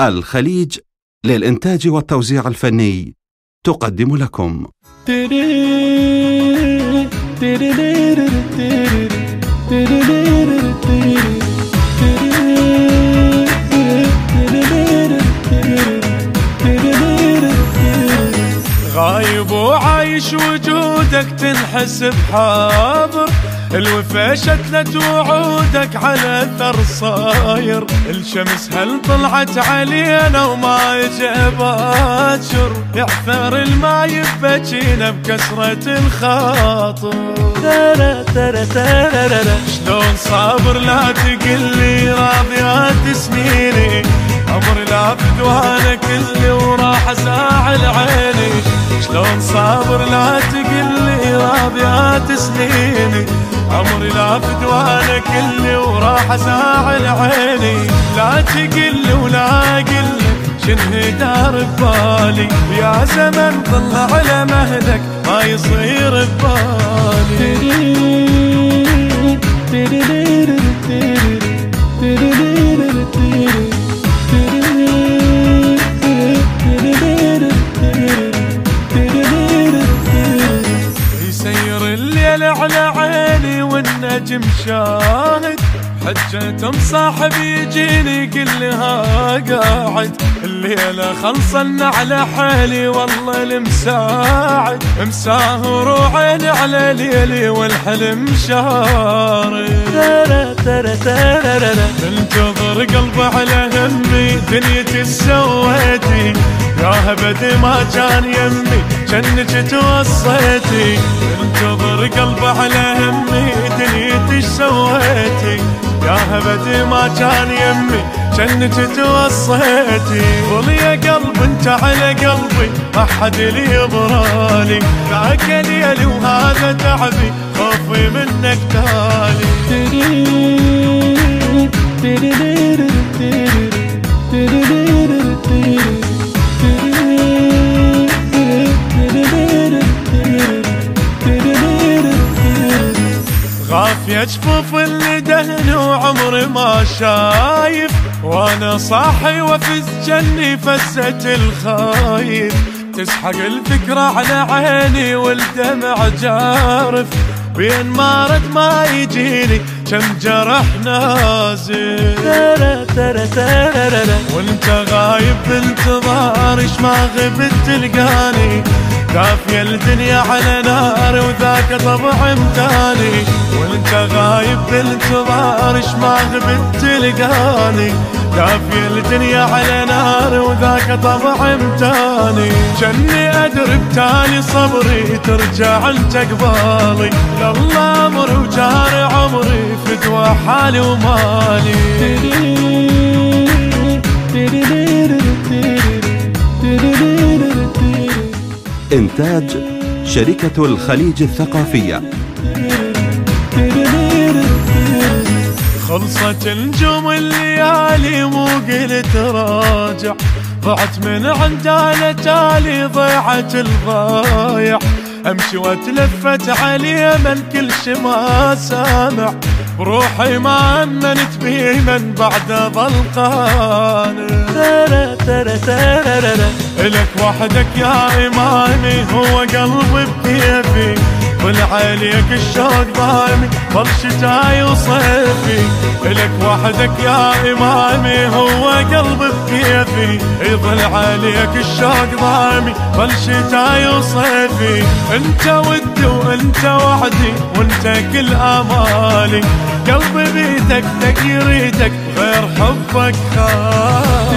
الخليج للإنتاج والتوزيع الفني تقدم لكم. غايب وعايش وجودك تنحسب حاضر الوفا شتلت وعودك على أثر صاير. الشمس هل طلعت علينا وما اجى باكر يعثر الماء يبكينا بكسرة الخاطر. ترى ترى ترى شلون صابر لا تقلي راضيات سنيني؟ عمري لا بدوانا كلي وراح زاعل عيني شلون صابر لا تقلي راضيات سنيني. عمري لا فدوانا كلي وراح زاعل عيني لا تقل ولا قل شنه دار ببالي؟ يا زمن ظل على مهلك ما يصير ببالي. عيني والنجم شاهد. حجة صاحب يجيني قل لها قاعد. الليلة خلصنا على حالي والله المساعد. مساهر وعيني على ليلي والحلم شارد. تنتظر قلبي على همي. دنيتي سويتي يا هبد ما كان يمي. جنك توصيتي. انتظر قلبي على همي يا هبد ما كان يمي. جنك توصيتي قول يا قلب انت على قلبي. ما حد لي يبرالي ذاك ليلي وهذا تعبي. خوفي منك تالي. غافية جفوف شايف وأنا صاحي وفي جني فزت الخايف. تسحق الفكرة على عيني والدمع جارف. بين ما رد ما يجيني كم جرح نازل. وانت غايب بانتظار ما غبت تلقاني. دافية الدنيا على نار وذاك طبع متاني وانت غايب بانتظار إيش ما غبت تلقاني دافية الدنيا على نار وذاك طبع متاني جني ادري بتالي صبري ترجع انت قبالي لله أمر وجار عمري فدوى حالي ومالي. إنتاج شركة الخليج الثقافية. خلصت نجوم الليالي مو قلت راجع ضعت من عند تالي ضيعت الضايع. أمشي وأتلفت عليه من كل شي ما سامع. بروحي ما أمنت بيه من بعد ترى لك وحدك يا إمامي هو قلبي بكيفي طلع عليك الشوق ضايمي ظل شتاي وصيفي لك وحدك يا إمامي هو قلبي بكيفي. يظل عليك الشوق ضايمي ظل شتاي وصيفي انت ودي وانت وحدي وانت كل آمالي. قلبي بيدك دق يريدك غير حبك خالي.